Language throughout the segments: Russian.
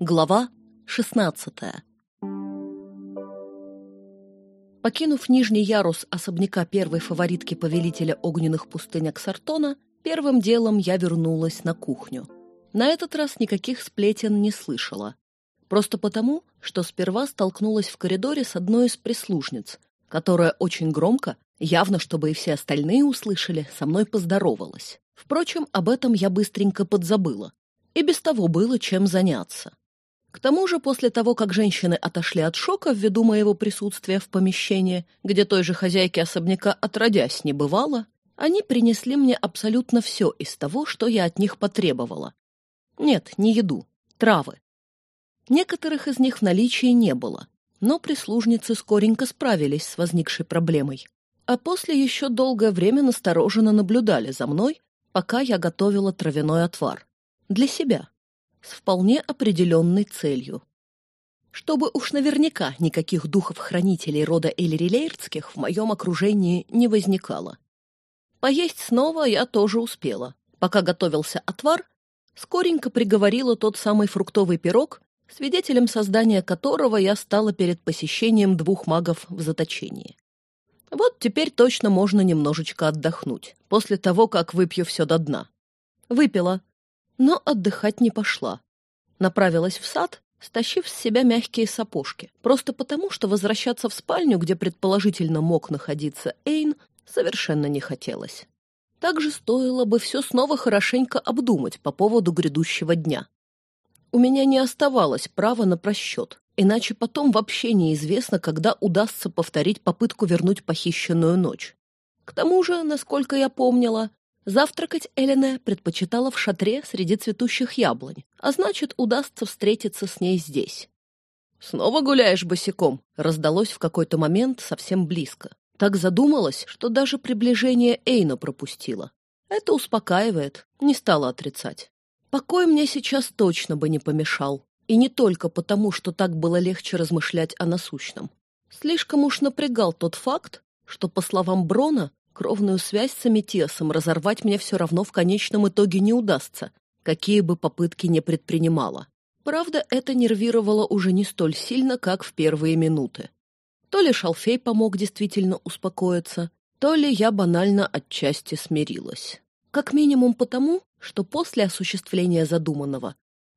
Глава 16 Покинув нижний ярус особняка первой фаворитки повелителя огненных пустынь Аксартона, первым делом я вернулась на кухню. На этот раз никаких сплетен не слышала. Просто потому, что сперва столкнулась в коридоре с одной из прислужниц, которая очень громко, явно чтобы и все остальные услышали, со мной поздоровалась. Впрочем, об этом я быстренько подзабыла. И без того было чем заняться. К тому же, после того, как женщины отошли от шока ввиду моего присутствия в помещении, где той же хозяйки особняка отродясь не бывало, они принесли мне абсолютно все из того, что я от них потребовала. Нет, не еду, травы. Некоторых из них в наличии не было, но прислужницы скоренько справились с возникшей проблемой. А после еще долгое время настороженно наблюдали за мной, пока я готовила травяной отвар. Для себя. С вполне определенной целью. Чтобы уж наверняка никаких духов-хранителей рода Эллирилейрдских в моем окружении не возникало. Поесть снова я тоже успела. Пока готовился отвар, скоренько приговорила тот самый фруктовый пирог, свидетелем создания которого я стала перед посещением двух магов в заточении. Вот теперь точно можно немножечко отдохнуть, после того, как выпью все до дна. Выпила, но отдыхать не пошла. Направилась в сад, стащив с себя мягкие сапожки, просто потому, что возвращаться в спальню, где предположительно мог находиться Эйн, совершенно не хотелось. Также стоило бы все снова хорошенько обдумать по поводу грядущего дня. У меня не оставалось права на просчет. Иначе потом вообще неизвестно, когда удастся повторить попытку вернуть похищенную ночь. К тому же, насколько я помнила, завтракать Элене предпочитала в шатре среди цветущих яблонь, а значит, удастся встретиться с ней здесь. «Снова гуляешь босиком?» — раздалось в какой-то момент совсем близко. Так задумалась, что даже приближение Эйна пропустила. Это успокаивает, не стала отрицать. Покой мне сейчас точно бы не помешал. И не только потому, что так было легче размышлять о насущном. Слишком уж напрягал тот факт, что, по словам Брона, кровную связь с Аметесом разорвать мне все равно в конечном итоге не удастся, какие бы попытки не предпринимала. Правда, это нервировало уже не столь сильно, как в первые минуты. То ли Шалфей помог действительно успокоиться, то ли я банально отчасти смирилась. Как минимум потому, что после осуществления задуманного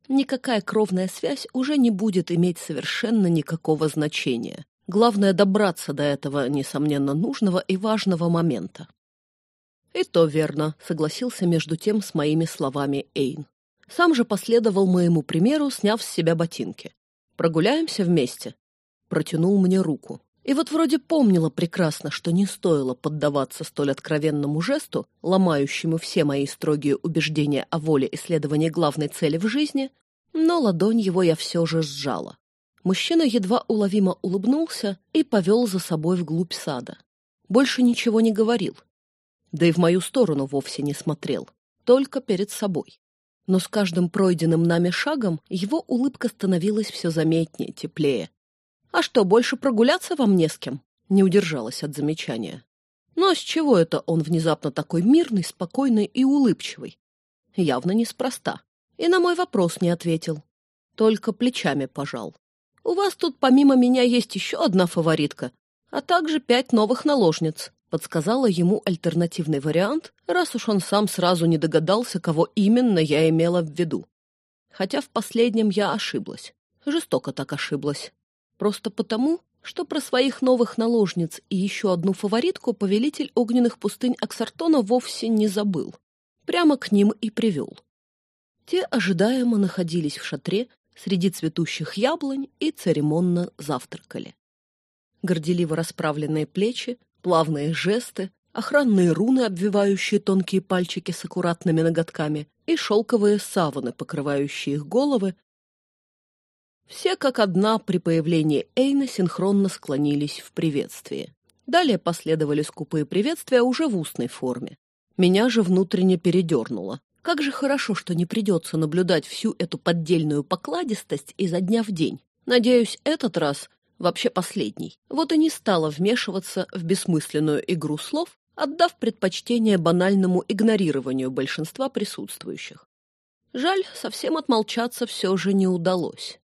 никакая кровная связь уже не будет иметь совершенно никакого значения. Главное — добраться до этого, несомненно, нужного и важного момента. «И то верно», — согласился между тем с моими словами Эйн. Сам же последовал моему примеру, сняв с себя ботинки. «Прогуляемся вместе?» Протянул мне руку. И вот вроде помнила прекрасно, что не стоило поддаваться столь откровенному жесту, ломающему все мои строгие убеждения о воле исследования главной цели в жизни, но ладонь его я все же сжала. Мужчина едва уловимо улыбнулся и повел за собой вглубь сада. Больше ничего не говорил. Да и в мою сторону вовсе не смотрел, только перед собой. Но с каждым пройденным нами шагом его улыбка становилась все заметнее, теплее. «А что, больше прогуляться вам не с кем?» Не удержалась от замечания. «Ну а с чего это он внезапно такой мирный, спокойный и улыбчивый?» Явно неспроста. И на мой вопрос не ответил. Только плечами пожал. «У вас тут помимо меня есть еще одна фаворитка, а также пять новых наложниц», подсказала ему альтернативный вариант, раз уж он сам сразу не догадался, кого именно я имела в виду. Хотя в последнем я ошиблась. Жестоко так ошиблась. Просто потому, что про своих новых наложниц и еще одну фаворитку повелитель огненных пустынь Аксартона вовсе не забыл. Прямо к ним и привел. Те ожидаемо находились в шатре среди цветущих яблонь и церемонно завтракали. Горделиво расправленные плечи, плавные жесты, охранные руны, обвивающие тонкие пальчики с аккуратными ноготками, и шелковые саваны, покрывающие их головы, все как одна при появлении Эйна синхронно склонились в приветствии. Далее последовали скупые приветствия уже в устной форме. Меня же внутренне передернуло. Как же хорошо, что не придется наблюдать всю эту поддельную покладистость изо дня в день. Надеюсь, этот раз вообще последний. Вот и не стала вмешиваться в бессмысленную игру слов, отдав предпочтение банальному игнорированию большинства присутствующих. Жаль, совсем отмолчаться все же не удалось.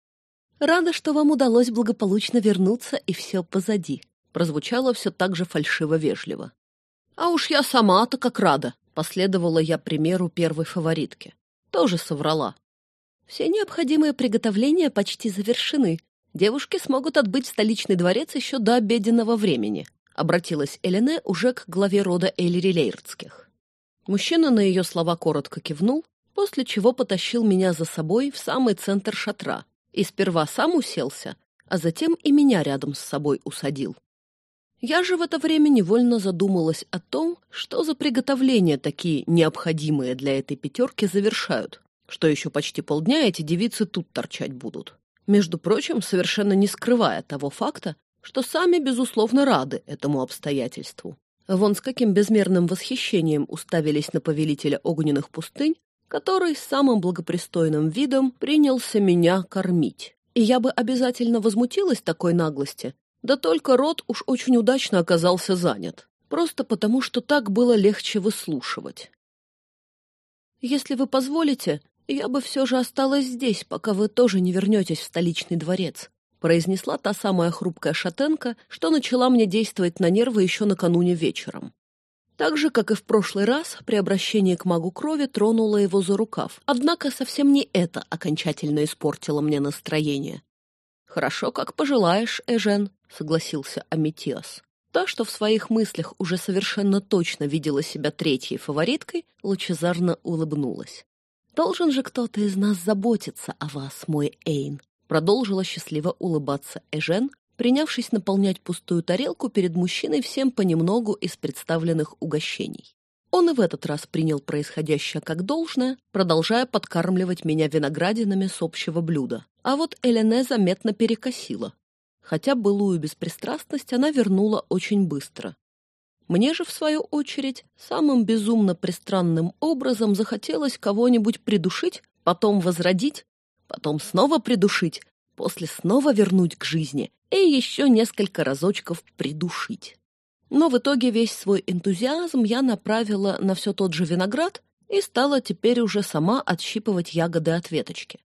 «Рада, что вам удалось благополучно вернуться, и все позади», прозвучало все так же фальшиво-вежливо. «А уж я сама-то как рада», последовала я примеру первой фаворитки. Тоже соврала. Все необходимые приготовления почти завершены. Девушки смогут отбыть в столичный дворец еще до обеденного времени, обратилась Элене уже к главе рода Эльри Лейрдских. Мужчина на ее слова коротко кивнул, после чего потащил меня за собой в самый центр шатра и сперва сам уселся, а затем и меня рядом с собой усадил. Я же в это время невольно задумалась о том, что за приготовления такие необходимые для этой пятерки завершают, что еще почти полдня эти девицы тут торчать будут. Между прочим, совершенно не скрывая того факта, что сами, безусловно, рады этому обстоятельству. Вон с каким безмерным восхищением уставились на повелителя огненных пустынь, который самым благопристойным видом принялся меня кормить. И я бы обязательно возмутилась такой наглости, да только рот уж очень удачно оказался занят, просто потому что так было легче выслушивать. «Если вы позволите, я бы все же осталась здесь, пока вы тоже не вернетесь в столичный дворец», произнесла та самая хрупкая шатенка, что начала мне действовать на нервы еще накануне вечером. Так же, как и в прошлый раз, при обращении к магу крови тронула его за рукав. Однако совсем не это окончательно испортило мне настроение. «Хорошо, как пожелаешь, Эжен», — согласился Аметиас. Та, что в своих мыслях уже совершенно точно видела себя третьей фавориткой, лучезарно улыбнулась. «Должен же кто-то из нас заботиться о вас, мой Эйн», продолжила счастливо улыбаться Эжен, принявшись наполнять пустую тарелку перед мужчиной всем понемногу из представленных угощений. Он и в этот раз принял происходящее как должное, продолжая подкармливать меня виноградинами с общего блюда. А вот Элене заметно перекосила. Хотя былую беспристрастность она вернула очень быстро. Мне же, в свою очередь, самым безумно пристранным образом захотелось кого-нибудь придушить, потом возродить, потом снова придушить, после снова вернуть к жизни и еще несколько разочков придушить. Но в итоге весь свой энтузиазм я направила на все тот же виноград и стала теперь уже сама отщипывать ягоды от веточки.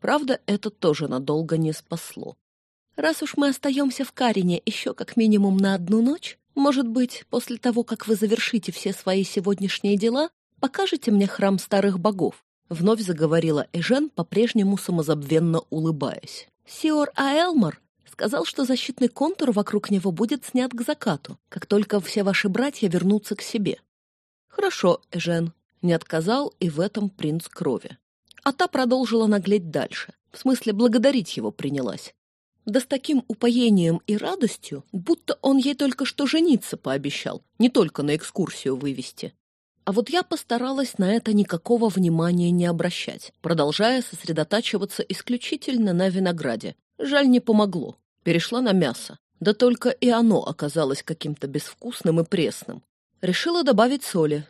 Правда, это тоже надолго не спасло. Раз уж мы остаемся в Карине еще как минимум на одну ночь, может быть, после того, как вы завершите все свои сегодняшние дела, покажете мне храм старых богов, вновь заговорила Эжен, по-прежнему самозабвенно улыбаясь. Сиор Аэлмар сказал, что защитный контур вокруг него будет снят к закату, как только все ваши братья вернутся к себе. Хорошо, Эжен, не отказал и в этом принц крови. А та продолжила наглеть дальше, в смысле благодарить его принялась. Да с таким упоением и радостью, будто он ей только что жениться пообещал, не только на экскурсию вывести. А вот я постаралась на это никакого внимания не обращать, продолжая сосредотачиваться исключительно на винограде. Жаль, не помогло перешла на мясо. Да только и оно оказалось каким-то безвкусным и пресным. Решила добавить соли.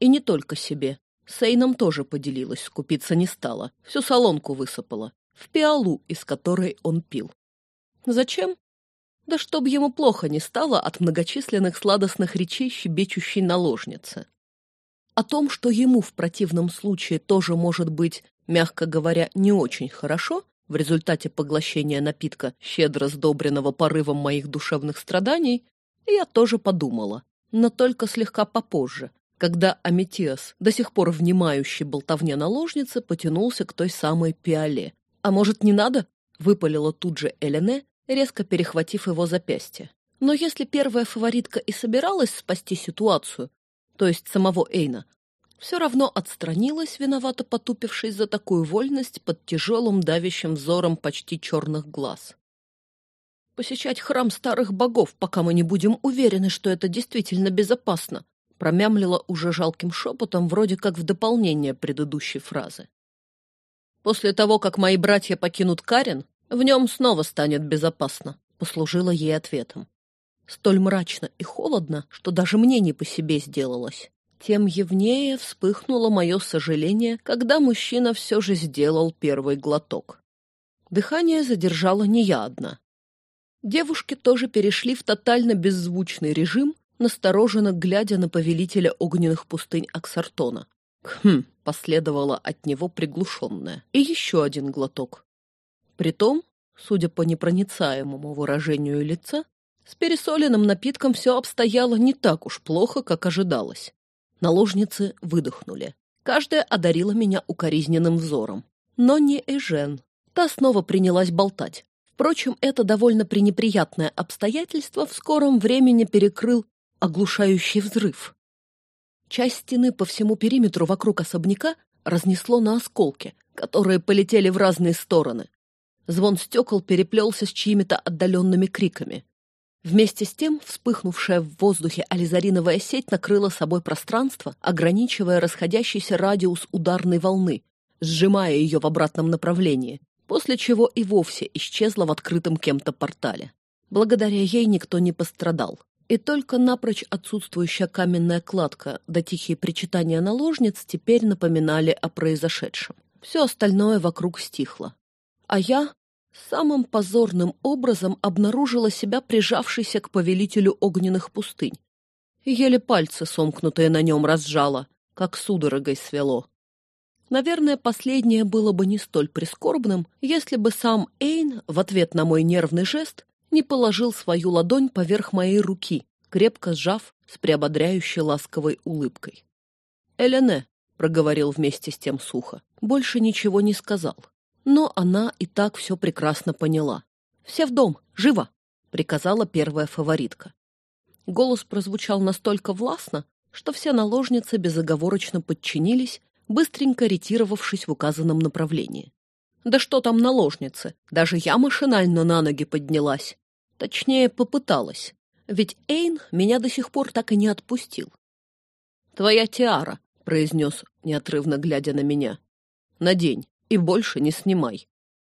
И не только себе. С Эйном тоже поделилась, скупиться не стала. Всю солонку высыпала. В пиалу, из которой он пил. Зачем? Да чтоб ему плохо не стало от многочисленных сладостных речей щебечущей наложницы. О том, что ему в противном случае тоже может быть, мягко говоря, не очень хорошо, в результате поглощения напитка, щедро сдобренного порывом моих душевных страданий, я тоже подумала, но только слегка попозже, когда Аметиас, до сих пор внимающий болтовне наложницы, потянулся к той самой пиале. «А может, не надо?» — выпалила тут же Элене, резко перехватив его запястье. Но если первая фаворитка и собиралась спасти ситуацию, то есть самого Эйна, все равно отстранилась, виновато потупившись за такую вольность под тяжелым давящим взором почти черных глаз. «Посещать храм старых богов, пока мы не будем уверены, что это действительно безопасно», промямлила уже жалким шепотом, вроде как в дополнение предыдущей фразы. «После того, как мои братья покинут Карен, в нем снова станет безопасно», послужила ей ответом. Столь мрачно и холодно, что даже мне не по себе сделалось тем явнее вспыхнуло мое сожаление, когда мужчина все же сделал первый глоток. Дыхание задержала не я одна. Девушки тоже перешли в тотально беззвучный режим, настороженно глядя на повелителя огненных пустынь Аксартона. «Хм», — последовало от него приглушенное, и еще один глоток. Притом, судя по непроницаемому выражению лица, с пересоленным напитком все обстояло не так уж плохо, как ожидалось. Наложницы выдохнули. Каждая одарила меня укоризненным взором. Но не Эжен. Та снова принялась болтать. Впрочем, это довольно пренеприятное обстоятельство в скором времени перекрыл оглушающий взрыв. Часть стены по всему периметру вокруг особняка разнесло на осколки, которые полетели в разные стороны. Звон стекол переплелся с чьими-то отдаленными криками. Вместе с тем вспыхнувшая в воздухе ализариновая сеть накрыла собой пространство, ограничивая расходящийся радиус ударной волны, сжимая ее в обратном направлении, после чего и вовсе исчезла в открытом кем-то портале. Благодаря ей никто не пострадал. И только напрочь отсутствующая каменная кладка да тихие причитания наложниц теперь напоминали о произошедшем. Все остальное вокруг стихло. А я самым позорным образом обнаружила себя прижавшейся к повелителю огненных пустынь. Еле пальцы, сомкнутые на нем, разжала, как судорогой свело. Наверное, последнее было бы не столь прискорбным, если бы сам Эйн в ответ на мой нервный жест не положил свою ладонь поверх моей руки, крепко сжав с приободряющей ласковой улыбкой. «Элене», — проговорил вместе с тем сухо, больше ничего не сказал. Но она и так все прекрасно поняла. «Все в дом! Живо!» — приказала первая фаворитка. Голос прозвучал настолько властно, что все наложницы безоговорочно подчинились, быстренько ретировавшись в указанном направлении. Да что там наложницы, даже я машинально на ноги поднялась. Точнее, попыталась, ведь Эйн меня до сих пор так и не отпустил. «Твоя тиара», — произнес, неотрывно глядя на меня. «Надень и больше не снимай».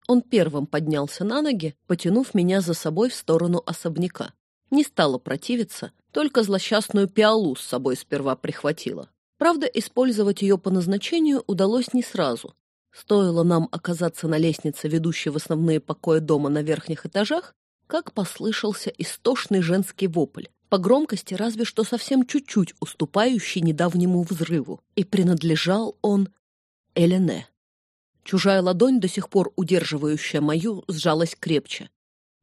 Он первым поднялся на ноги, потянув меня за собой в сторону особняка. Не стала противиться, только злосчастную пиалу с собой сперва прихватила. Правда, использовать ее по назначению удалось не сразу. Стоило нам оказаться на лестнице, ведущей в основные покои дома на верхних этажах, как послышался истошный женский вопль, по громкости разве что совсем чуть-чуть уступающий недавнему взрыву, и принадлежал он Элене. Чужая ладонь, до сих пор удерживающая мою, сжалась крепче.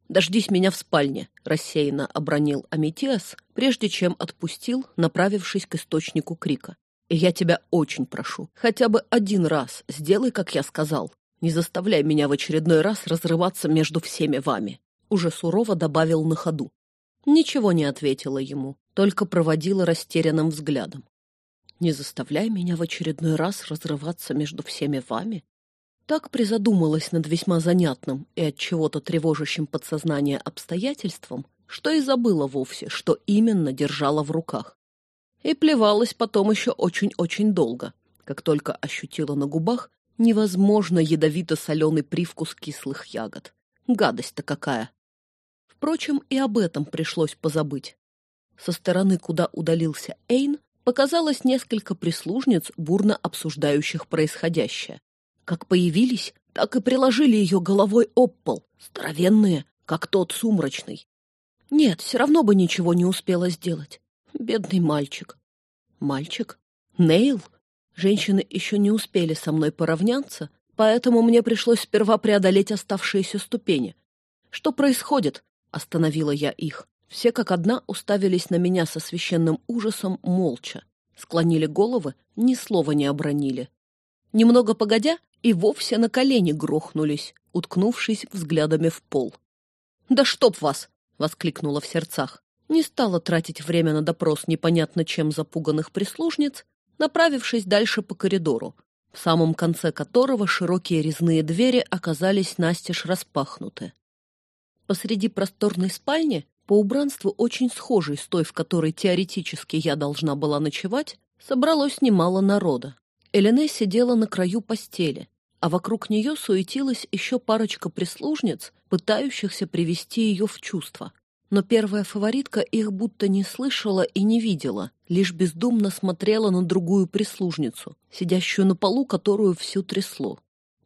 «Дождись меня в спальне», — рассеянно обронил Аметиас, прежде чем отпустил, направившись к источнику крика. «И я тебя очень прошу, хотя бы один раз сделай, как я сказал. Не заставляй меня в очередной раз разрываться между всеми вами», — уже сурово добавил на ходу. Ничего не ответила ему, только проводила растерянным взглядом. «Не заставляй меня в очередной раз разрываться между всеми вами?» Так призадумалась над весьма занятным и от чего-то тревожащим подсознание обстоятельством, что и забыла вовсе, что именно держала в руках. И плевалась потом еще очень-очень долго, как только ощутила на губах невозможно ядовито-соленый привкус кислых ягод. Гадость-то какая! Впрочем, и об этом пришлось позабыть. Со стороны, куда удалился Эйн, показалось несколько прислужниц, бурно обсуждающих происходящее. Как появились, так и приложили ее головой об пол, здоровенные, как тот сумрачный. Нет, все равно бы ничего не успела сделать. Бедный мальчик. Мальчик? Нейл? Женщины еще не успели со мной поравняться, поэтому мне пришлось сперва преодолеть оставшиеся ступени. Что происходит? Остановила я их. Все как одна уставились на меня со священным ужасом молча. Склонили головы, ни слова не обронили. Немного погодя, и вовсе на колени грохнулись, уткнувшись взглядами в пол. «Да чтоб вас!» — воскликнула в сердцах. Не стала тратить время на допрос непонятно чем запуганных прислужниц, направившись дальше по коридору, в самом конце которого широкие резные двери оказались настежь распахнуты. Посреди просторной спальни, по убранству очень схожей с той, в которой теоретически я должна была ночевать, собралось немало народа. Элене сидела на краю постели, а вокруг нее суетилась еще парочка прислужниц, пытающихся привести ее в чувство. Но первая фаворитка их будто не слышала и не видела, лишь бездумно смотрела на другую прислужницу, сидящую на полу, которую всю трясло.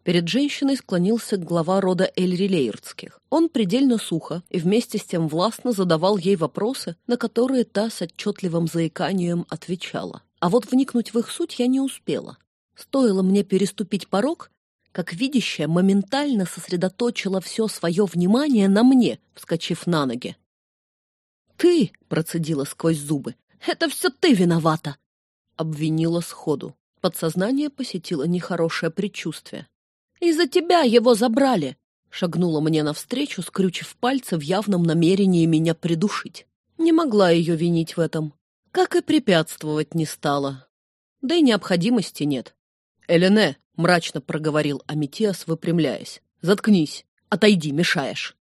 Перед женщиной склонился глава рода Эльрилейрдских. Он предельно сухо и вместе с тем властно задавал ей вопросы, на которые та с отчетливым заиканием отвечала. А вот вникнуть в их суть я не успела. Стоило мне переступить порог, как видящая моментально сосредоточила все свое внимание на мне, вскочив на ноги. «Ты!» — процедила сквозь зубы. «Это все ты виновата!» — обвинила сходу. Подсознание посетило нехорошее предчувствие. «Из-за тебя его забрали!» — шагнула мне навстречу, скрючив пальцы в явном намерении меня придушить. Не могла ее винить в этом. Как и препятствовать не стала. Да и необходимости нет. «Элене!» — мрачно проговорил Аметиас, выпрямляясь. «Заткнись! Отойди, мешаешь!»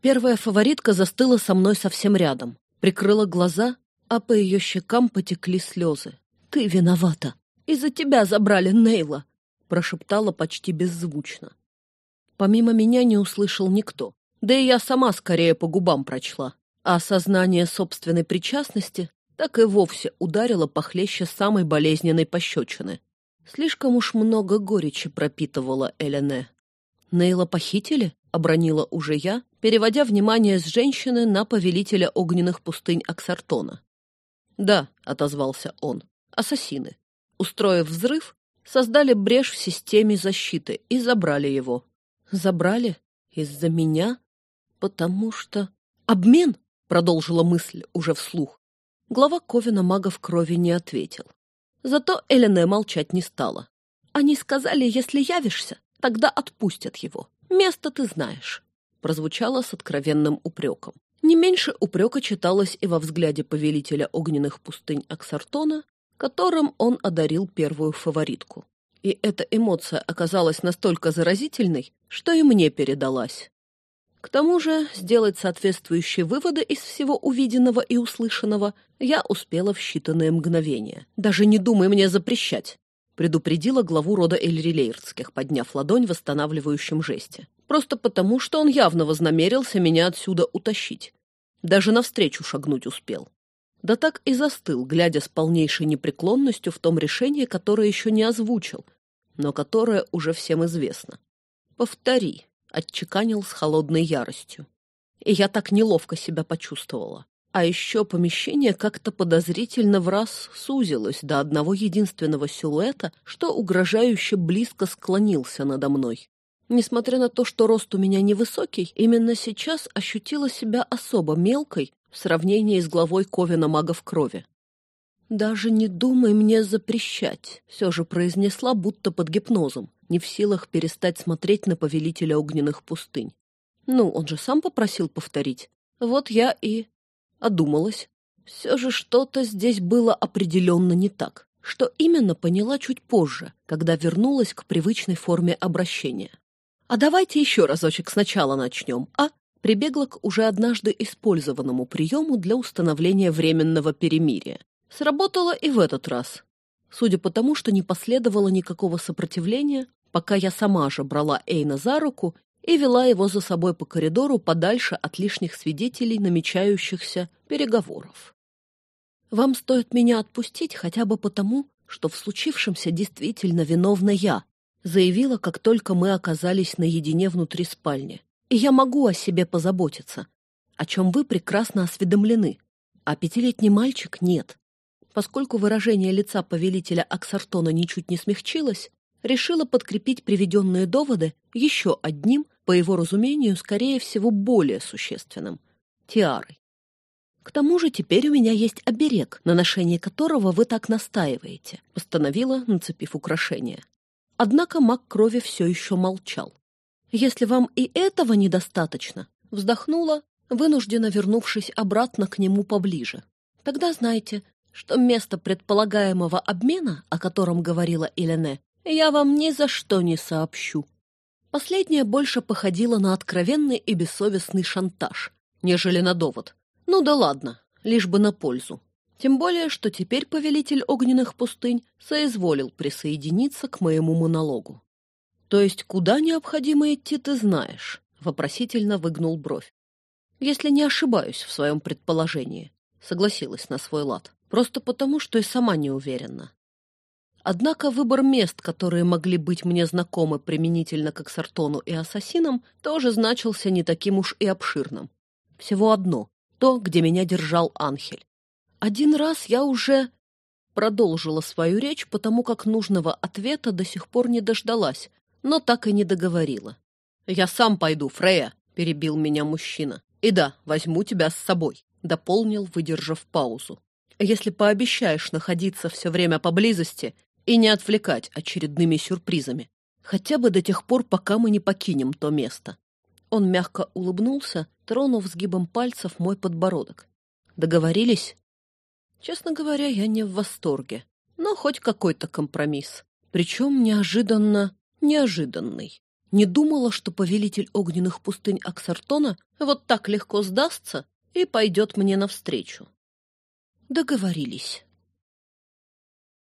Первая фаворитка застыла со мной совсем рядом, прикрыла глаза, а по ее щекам потекли слезы. «Ты виновата! Из-за тебя забрали Нейла!» — прошептала почти беззвучно. Помимо меня не услышал никто, да и я сама скорее по губам прочла, а осознание собственной причастности так и вовсе ударило похлеще самой болезненной пощечины. Слишком уж много горечи пропитывала Элене. «Нейла похитили?» — обронила уже я, переводя внимание с женщины на повелителя огненных пустынь Аксартона. «Да», — отозвался он, — «ассасины. Устроив взрыв, создали брешь в системе защиты и забрали его». «Забрали? Из-за меня? Потому что...» «Обмен?» — продолжила мысль уже вслух. Глава Ковина магов крови не ответил. Зато Элене молчать не стала. Они сказали, если явишься, тогда отпустят его. Место ты знаешь. Прозвучало с откровенным упреком. Не меньше упрека читалось и во взгляде повелителя огненных пустынь Аксартона, которым он одарил первую фаворитку. И эта эмоция оказалась настолько заразительной, что и мне передалась. К тому же сделать соответствующие выводы из всего увиденного и услышанного я успела в считанные мгновения. «Даже не думай мне запрещать», — предупредила главу рода Эльрилейрдских, подняв ладонь в восстанавливающем жесте. «Просто потому, что он явно вознамерился меня отсюда утащить. Даже навстречу шагнуть успел. Да так и застыл, глядя с полнейшей непреклонностью в том решении, которое еще не озвучил, но которое уже всем известно. Повтори, отчеканил с холодной яростью. И я так неловко себя почувствовала. А еще помещение как-то подозрительно в раз сузилось до одного единственного силуэта, что угрожающе близко склонился надо мной. Несмотря на то, что рост у меня невысокий, именно сейчас ощутила себя особо мелкой в сравнении с главой Ковина магов крови. «Даже не думай мне запрещать», — все же произнесла, будто под гипнозом, не в силах перестать смотреть на повелителя огненных пустынь. Ну, он же сам попросил повторить. Вот я и одумалась. Все же что-то здесь было определенно не так. Что именно, поняла чуть позже, когда вернулась к привычной форме обращения. «А давайте еще разочек сначала начнем, а?» Прибегла к уже однажды использованному приему для установления временного перемирия. Сработало и в этот раз. Судя по тому, что не последовало никакого сопротивления, пока я сама же брала Эйна за руку и вела его за собой по коридору подальше от лишних свидетелей намечающихся переговоров. «Вам стоит меня отпустить хотя бы потому, что в случившемся действительно виновна я», заявила, как только мы оказались наедине внутри спальни. «И я могу о себе позаботиться, о чем вы прекрасно осведомлены, а пятилетний мальчик нет. Поскольку выражение лица повелителя Аксартона ничуть не смягчилось, решила подкрепить приведенные доводы еще одним, по его разумению, скорее всего, более существенным — тиарой. «К тому же теперь у меня есть оберег, на ношение которого вы так настаиваете», — постановила, нацепив украшение. Однако маг крови все еще молчал. «Если вам и этого недостаточно», — вздохнула, вынужденно вернувшись обратно к нему поближе. «Тогда знайте, что место предполагаемого обмена, о котором говорила Елене, я вам ни за что не сообщу. Последнее больше походило на откровенный и бессовестный шантаж, нежели на довод. Ну да ладно, лишь бы на пользу. Тем более, что теперь повелитель огненных пустынь соизволил присоединиться к моему монологу. «То есть куда необходимо идти, ты знаешь?» — вопросительно выгнул бровь. «Если не ошибаюсь в своем предположении», — согласилась на свой лад. «Просто потому, что и сама не уверена. Однако выбор мест, которые могли быть мне знакомы применительно к Сартону и Ассасинам, тоже значился не таким уж и обширным. Всего одно — то, где меня держал Анхель. Один раз я уже... Продолжила свою речь, потому как нужного ответа до сих пор не дождалась, но так и не договорила. «Я сам пойду, Фрея», — перебил меня мужчина. «И да, возьму тебя с собой», — дополнил, выдержав паузу. «Если пообещаешь находиться все время поблизости и не отвлекать очередными сюрпризами, хотя бы до тех пор, пока мы не покинем то место». Он мягко улыбнулся, тронув сгибом пальцев мой подбородок. «Договорились?» Честно говоря, я не в восторге, но хоть какой-то компромисс. Причем неожиданно неожиданный. Не думала, что повелитель огненных пустынь Аксартона вот так легко сдастся и пойдет мне навстречу. Договорились.